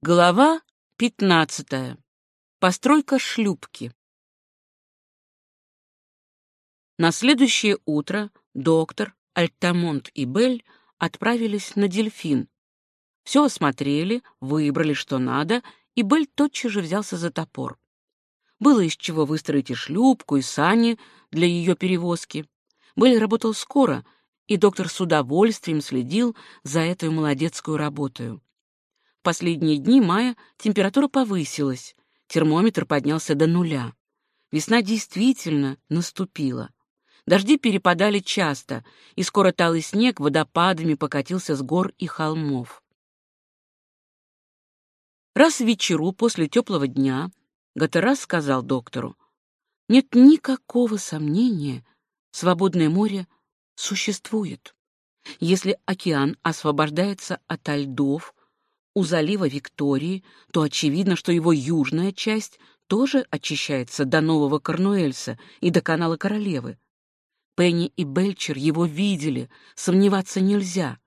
Глава 15. Постройка шлюпки. На следующее утро доктор, Альтамонт и Бель отправились на дельфин. Все осмотрели, выбрали, что надо, и Бель тотчас же взялся за топор. Было из чего выстроить и шлюпку, и сани для ее перевозки. Бель работал скоро, и доктор с удовольствием следил за этой молодецкую работой последние дни мая температура повысилась, термометр поднялся до нуля. Весна действительно наступила. Дожди перепадали часто, и скоро талый снег водопадами покатился с гор и холмов. Раз в вечеру после теплого дня Гатерас сказал доктору, «Нет никакого сомнения, свободное море существует. Если океан освобождается от льдов, у залива Виктории, то очевидно, что его южная часть тоже очищается до Нового Корнуэльса и до канала Королевы. Пенни и Бельчер его видели, сомневаться нельзя.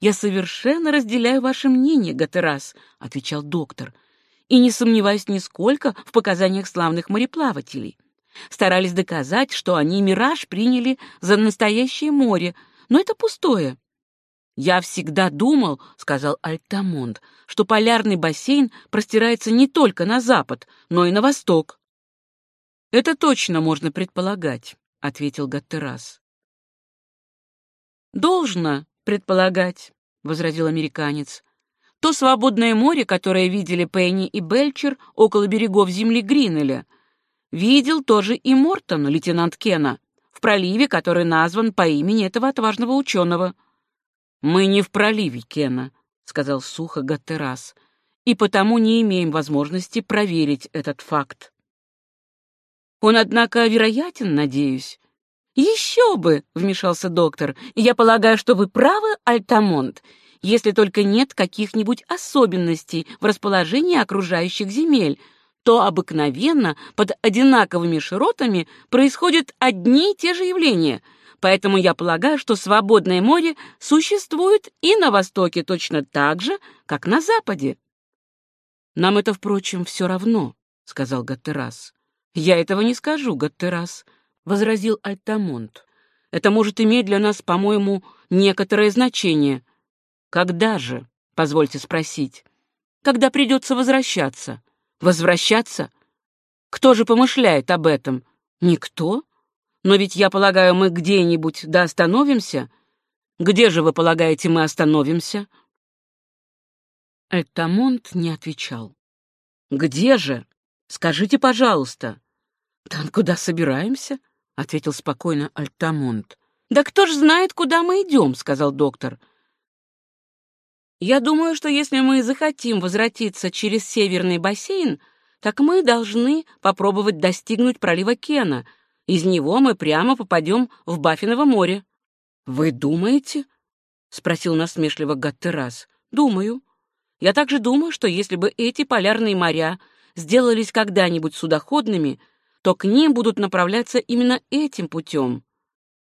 «Я совершенно разделяю ваше мнение, Гатерас», — отвечал доктор, «и не сомневаюсь нисколько в показаниях славных мореплавателей. Старались доказать, что они мираж приняли за настоящее море, но это пустое. «Я всегда думал, — сказал Альтамонт, — что полярный бассейн простирается не только на запад, но и на восток». «Это точно можно предполагать», — ответил Гаттерас. «Должно предполагать», — возразил американец. «То свободное море, которое видели Пенни и Бельчер около берегов земли Гринеля, видел тоже и Мортон, лейтенант Кена, в проливе, который назван по имени этого отважного ученого». «Мы не в проливе, Кена», — сказал сухо Гаттерас, «и потому не имеем возможности проверить этот факт». «Он, однако, вероятен, надеюсь?» «Еще бы!» — вмешался доктор. «Я полагаю, что вы правы, Альтамонт, если только нет каких-нибудь особенностей в расположении окружающих земель, то обыкновенно под одинаковыми широтами происходят одни и те же явления — Поэтому я полагаю, что свободное море существует и на Востоке точно так же, как на Западе. Нам это, впрочем, все равно, — сказал Гаттерас. Я этого не скажу, Гаттерас, — возразил Альтамонт. Это может иметь для нас, по-моему, некоторое значение. Когда же, позвольте спросить, когда придется возвращаться? Возвращаться? Кто же помышляет об этом? Никто? Но ведь, я полагаю, мы где-нибудь да остановимся? Где же, вы полагаете, мы остановимся?» Этамонт не отвечал. «Где же? Скажите, пожалуйста». «Там, куда собираемся?» — ответил спокойно Альтамонт. «Да кто ж знает, куда мы идем?» — сказал доктор. «Я думаю, что если мы захотим возвратиться через Северный бассейн, так мы должны попробовать достигнуть пролива Кена, из него мы прямо попадем в Баффиново море. Вы думаете? спросил насмешливо Гаттерас. Думаю. Я также думаю, что если бы эти полярные моря сделались когда-нибудь судоходными, то к ним будут направляться именно этим путем.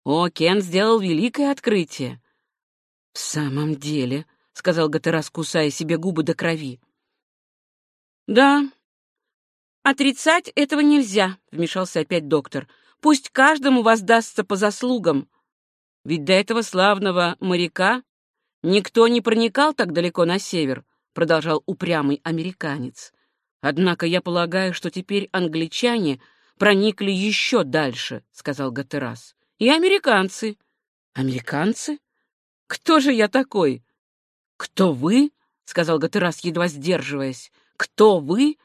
О, Кен сделал великое открытие. В самом деле, сказал Гаттерас, кусая себе губы до крови. Да, отрицать этого нельзя, вмешался опять доктор. Пусть каждому воздастся по заслугам. Ведь до этого славного моряка никто не проникал так далеко на север, продолжал упрямый американец. Однако я полагаю, что теперь англичане проникли еще дальше, сказал Гатерас. И американцы. Американцы? Кто же я такой? Кто вы? сказал Гатерас, едва сдерживаясь. Кто вы?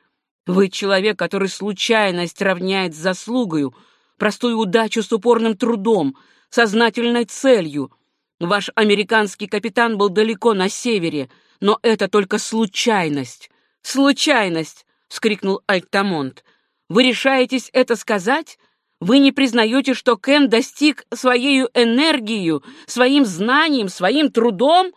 Вы человек, который случайность равняет с заслугою, простую удачу с упорным трудом, сознательной целью. Ваш американский капитан был далеко на севере, но это только случайность. Случайность, вскрикнул Альтамонт. Вы решаетесь это сказать? Вы не признаете, что Кен достиг своей энергией, своим знанием, своим трудом?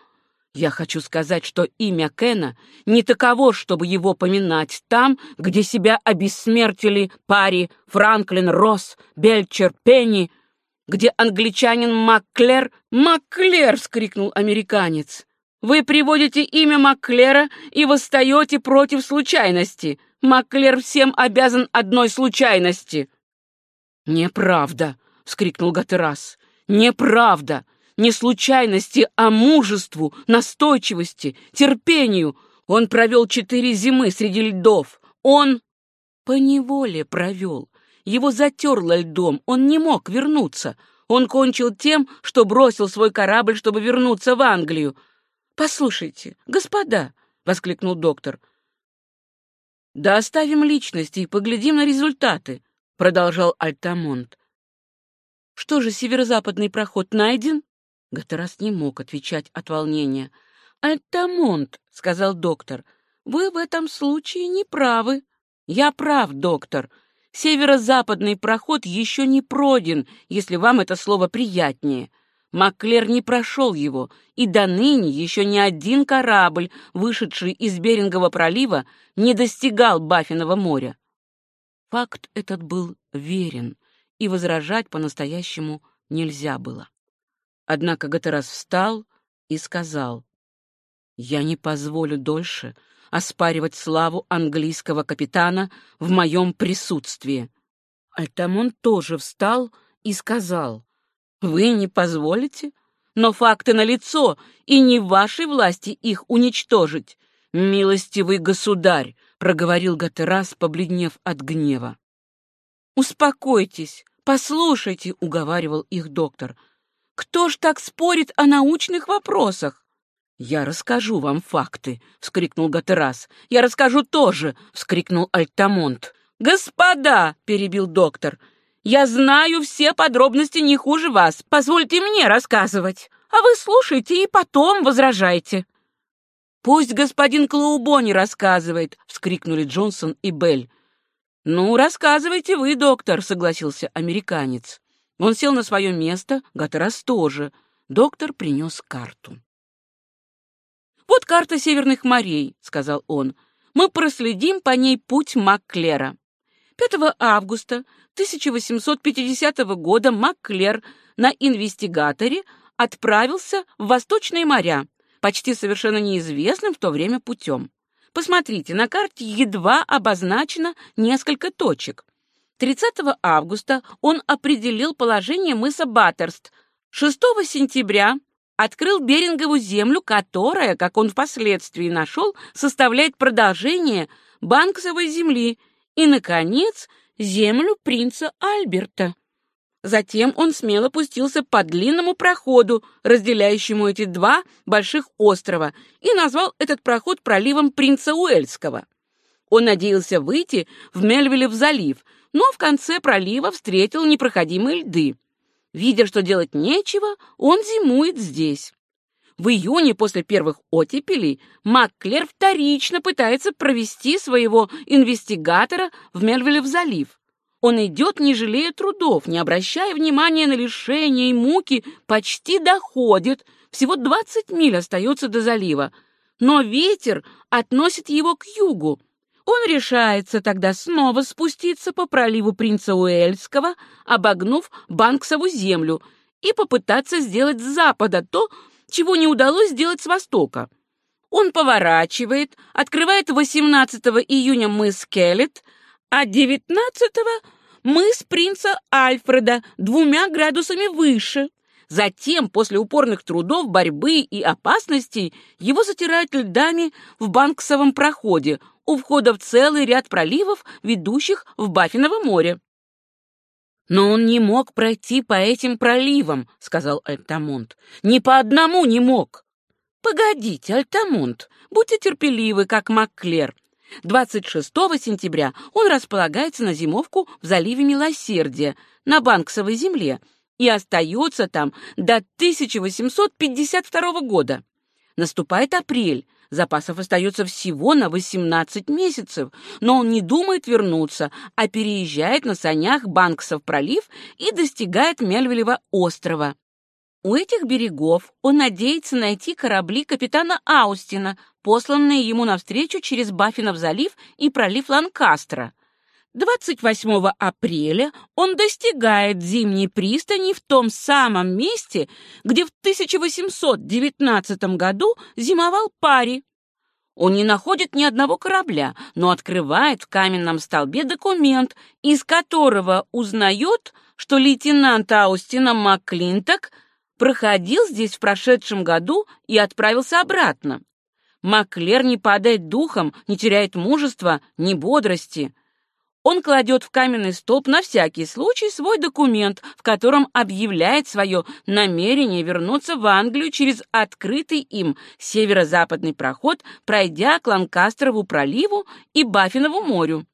Я хочу сказать, что имя Кена не таково, чтобы его поминать там, где себя обессмертили Пари, Франклин, Росс, Бельчер, Пенни, где англичанин Макклер... «Макклер!» — вскрикнул американец. Вы приводите имя Макклера и восстаете против случайности. Макклер всем обязан одной случайности. Неправда, вскрикнул Гатерас. Неправда. Не случайности, а мужеству, настойчивости, терпению. Он провел четыре зимы среди льдов. Он по неволе провел. Его затерло льдом, он не мог вернуться. Он кончил тем, что бросил свой корабль, чтобы вернуться в Англию. «Послушайте, господа!» — воскликнул доктор. «Да оставим личности и поглядим на результаты», — продолжал Альтамонт. «Что же, северо-западный проход найден?» Гатерас не мог отвечать от волнения. «Альтамонт», — сказал доктор, — «вы в этом случае не правы». «Я прав, доктор. Северо-западный проход еще не пройден, если вам это слово приятнее. Маклер не прошел его, и до ныне еще ни один корабль, вышедший из Берингового пролива, не достигал Баффинова моря. Факт этот был верен, и возражать по-настоящему нельзя было. Однако Гатерас встал и сказал, «Я не позволю дольше оспаривать славу английского капитана в моем присутствии». Альтамон тоже встал и сказал, вы не позволите? Но факты налицо, и не в вашей власти их уничтожить. Милостивый государь, проговорил Гатерас, побледнев от гнева. Успокойтесь, послушайте, уговаривал их доктор. Кто ж так спорит о научных вопросах? Я расскажу вам факты, вскрикнул Гатерас. Я расскажу тоже, вскрикнул Альтамонт. Господа, перебил доктор. Я знаю все подробности не хуже вас. Позвольте мне рассказывать, а вы слушайте и потом возражайте». «Пусть господин Клоубони рассказывает», — вскрикнули Джонсон и Белль. «Ну, рассказывайте вы, доктор», — согласился американец. Он сел на свое место, Гатерас тоже. Доктор принес карту. «Вот карта Северных морей», — сказал он. «Мы проследим по ней путь Макклера. 5 августа 1850 года Макклер на инвестигаторе отправился в Восточные моря, почти совершенно неизвестным в то время путем. Посмотрите, на карте едва обозначено несколько точек. 30 августа он определил положение мыса Баттерст. 6 сентября открыл Берингову землю, которая, как он впоследствии нашел, составляет продолжение Банксовой земли. И, наконец, землю принца Альберта. Затем он смело пустился по длинному проходу, разделяющему эти два больших острова, и назвал этот проход проливом принца Уэльского. Он надеялся выйти в Мельвилев залив, но в конце пролива встретил непроходимые льды. Видя, что делать нечего, он зимует здесь. В июне после первых оттепелей Макклер вторично пытается провести своего инвестигатора в Мельвилев залив. Он идет, не жалея трудов, не обращая внимания на лишения и муки, почти доходит, всего 20 миль остается до залива. Но ветер относит его к югу. Он решается тогда снова спуститься по проливу принца Уэльского, обогнув Банксову землю, и попытаться сделать с запада то, чего не удалось сделать с востока. Он поворачивает, открывает 18 июня мыс Келлет, а 19-го мыс принца Альфреда двумя градусами выше. Затем, после упорных трудов, борьбы и опасностей, его затирают льдами в Банксовом проходе, у входа в целый ряд проливов, ведущих в Баффиново море. «Но он не мог пройти по этим проливам», — сказал Альтамонт. «Ни по одному не мог». «Погодите, Альтамонт, будьте терпеливы, как Макклер. 26 сентября он располагается на зимовку в заливе Милосердия на Банксовой земле и остается там до 1852 года. Наступает апрель, Запасов остается всего на 18 месяцев, но он не думает вернуться, а переезжает на санях Банксов пролив и достигает Мельвилева острова. У этих берегов он надеется найти корабли капитана Аустина, посланные ему навстречу через Баффинов залив и пролив Ланкастра. 28 апреля он достигает зимней пристани в том самом месте, где в 1819 году зимовал Пари. Он не находит ни одного корабля, но открывает в каменном столбе документ, из которого узнает, что лейтенант Аустина Макклинток проходил здесь в прошедшем году и отправился обратно. Маклер не падает духом, не теряет мужества, ни бодрости. Он кладет в каменный столб на всякий случай свой документ, в котором объявляет свое намерение вернуться в Англию через открытый им северо-западный проход, пройдя к Ланкастерову проливу и Баффинову морю.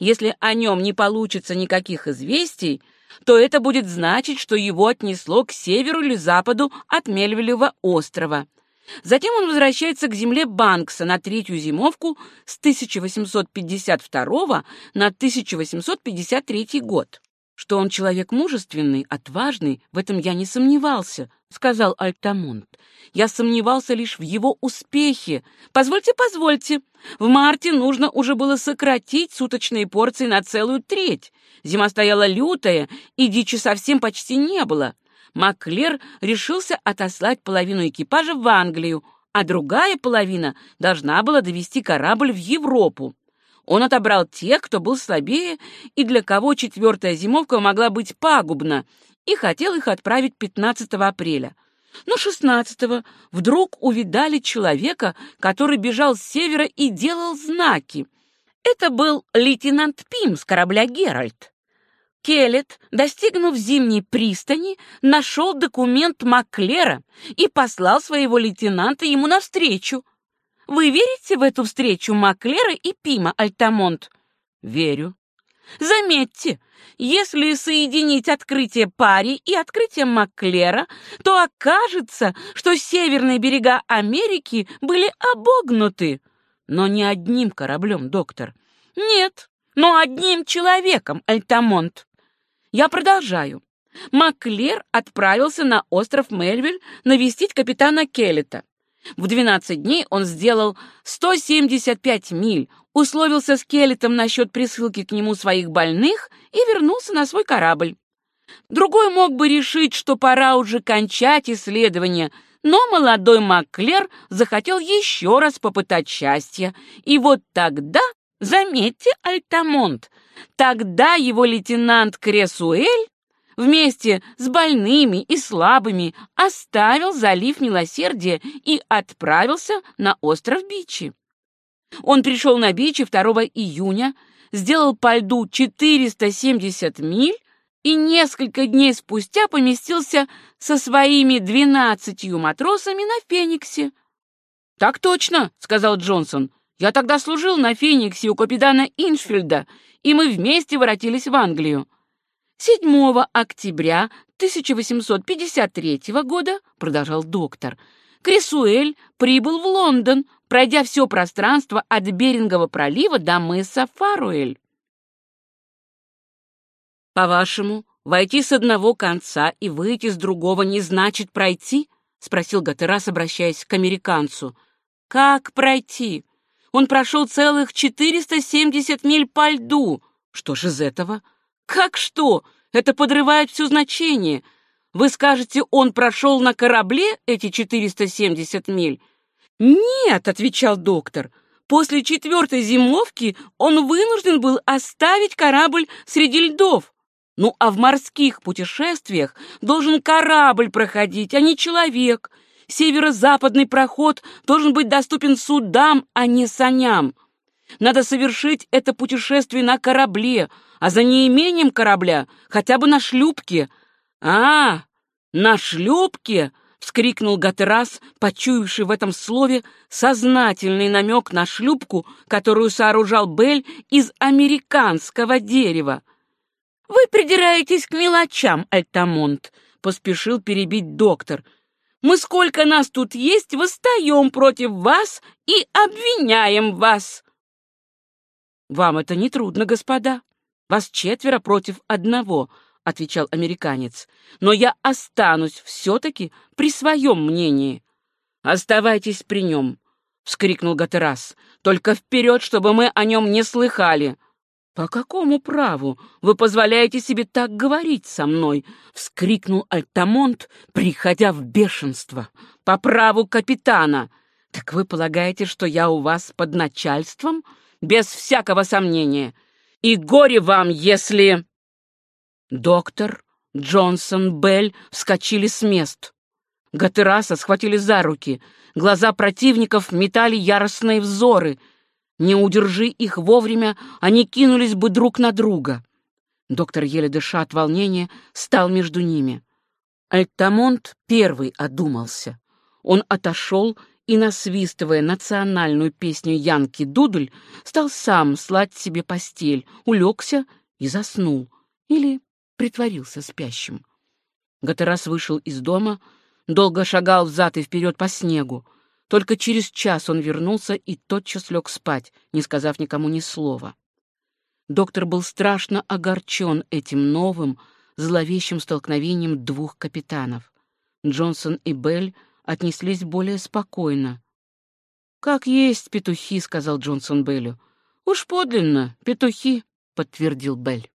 Если о нем не получится никаких известий, то это будет значить, что его отнесло к северу или западу от Мельвилева острова – Затем он возвращается к земле Банкса на третью зимовку с 1852 на 1853 год. Что он человек мужественный, отважный, в этом я не сомневался, сказал Альтамонт. Я сомневался лишь в его успехе. Позвольте, позвольте. В марте нужно уже было сократить суточные порции на целую треть. Зима стояла лютая, и дичи совсем почти не было. Маклер решился отослать половину экипажа в Англию, а другая половина должна была довести корабль в Европу. Он отобрал тех, кто был слабее и для кого четвертая зимовка могла быть пагубна, и хотел их отправить 15 апреля. Но 16-го вдруг увидали человека, который бежал с севера и делал знаки. Это был лейтенант Пим с корабля «Геральт». Келлет, достигнув зимней пристани, нашел документ Маклера и послал своего лейтенанта ему навстречу. Вы верите в эту встречу Маклера и Пима, Альтамонт? Верю. Заметьте, если соединить открытие Пари и открытие Маклера, то окажется, что северные берега Америки были обогнуты. Но не одним кораблем, доктор. Нет, но одним человеком, Альтамонт. Я продолжаю. Маклер отправился на остров Мельвиль навестить капитана Келлета. В 12 дней он сделал 175 миль, условился с Келлетом насчет присылки к нему своих больных и вернулся на свой корабль. Другой мог бы решить, что пора уже кончать исследование, но молодой Маклер захотел еще раз попытать счастье, и вот тогда, заметьте, Альтамонт, Тогда его лейтенант Кресуэль вместе с больными и слабыми оставил залив милосердия и отправился на остров Бичи. Он пришел на Бичи 2 июня, сделал по льду 470 миль и несколько дней спустя поместился со своими двенадцатью матросами на Фениксе. «Так точно», — сказал Джонсон. «Я тогда служил на Фениксе у капитана Иншфельда и мы вместе воротились в Англию. 7 октября 1853 года, продолжал доктор, Крисуэль прибыл в Лондон, пройдя все пространство от Берингового пролива до мыса Фаруэль. По-вашему, войти с одного конца и выйти с другого не значит пройти? спросил Гатерас, обращаясь к американцу. Как пройти? Он прошел целых 470 миль по льду. Что ж из этого? Как что? Это подрывает все значение. Вы скажете, он прошел на корабле эти 470 миль? Нет, отвечал доктор. После четвертой зимовки он вынужден был оставить корабль среди льдов. Ну, а в морских путешествиях должен корабль проходить, а не человек — Северо-западный проход должен быть доступен судам, а не саням. Надо совершить это путешествие на корабле, а за неимением корабля хотя бы на шлюпке. А, на шлюпке, вскрикнул Гатерас, почуявший в этом слове сознательный намек на шлюпку, которую сооружал Бель из американского дерева. Вы придираетесь к мелочам, Альтамонт, поспешил перебить доктор. Мы сколько нас тут есть, восстаем против вас и обвиняем вас. Вам это не трудно, господа. Вас четверо против одного, отвечал американец. Но я останусь все-таки при своем мнении. Оставайтесь при нем, вскрикнул Гатерас. Только вперед, чтобы мы о нем не слыхали. «По какому праву вы позволяете себе так говорить со мной?» — вскрикнул Альтамонт, приходя в бешенство. «По праву капитана! Так вы полагаете, что я у вас под начальством? Без всякого сомнения! И горе вам, если...» Доктор, Джонсон, Белль вскочили с мест. Гатераса схватили за руки. Глаза противников метали яростные взоры — не удержи их вовремя, они кинулись бы друг на друга. Доктор, еле дыша от волнения, стал между ними. Альтамонт первый одумался. Он отошел и, насвистывая национальную песню Янки Дудль, стал сам слать себе постель, улегся и заснул или притворился спящим. Гатерас вышел из дома, долго шагал взад и вперед по снегу. Только через час он вернулся и тотчас лег спать, не сказав никому ни слова. Доктор был страшно огорчен этим новым, зловещим столкновением двух капитанов. Джонсон и Белль отнеслись более спокойно. «Как есть петухи», — сказал Джонсон Беллю. «Уж подлинно, петухи», — подтвердил Белль.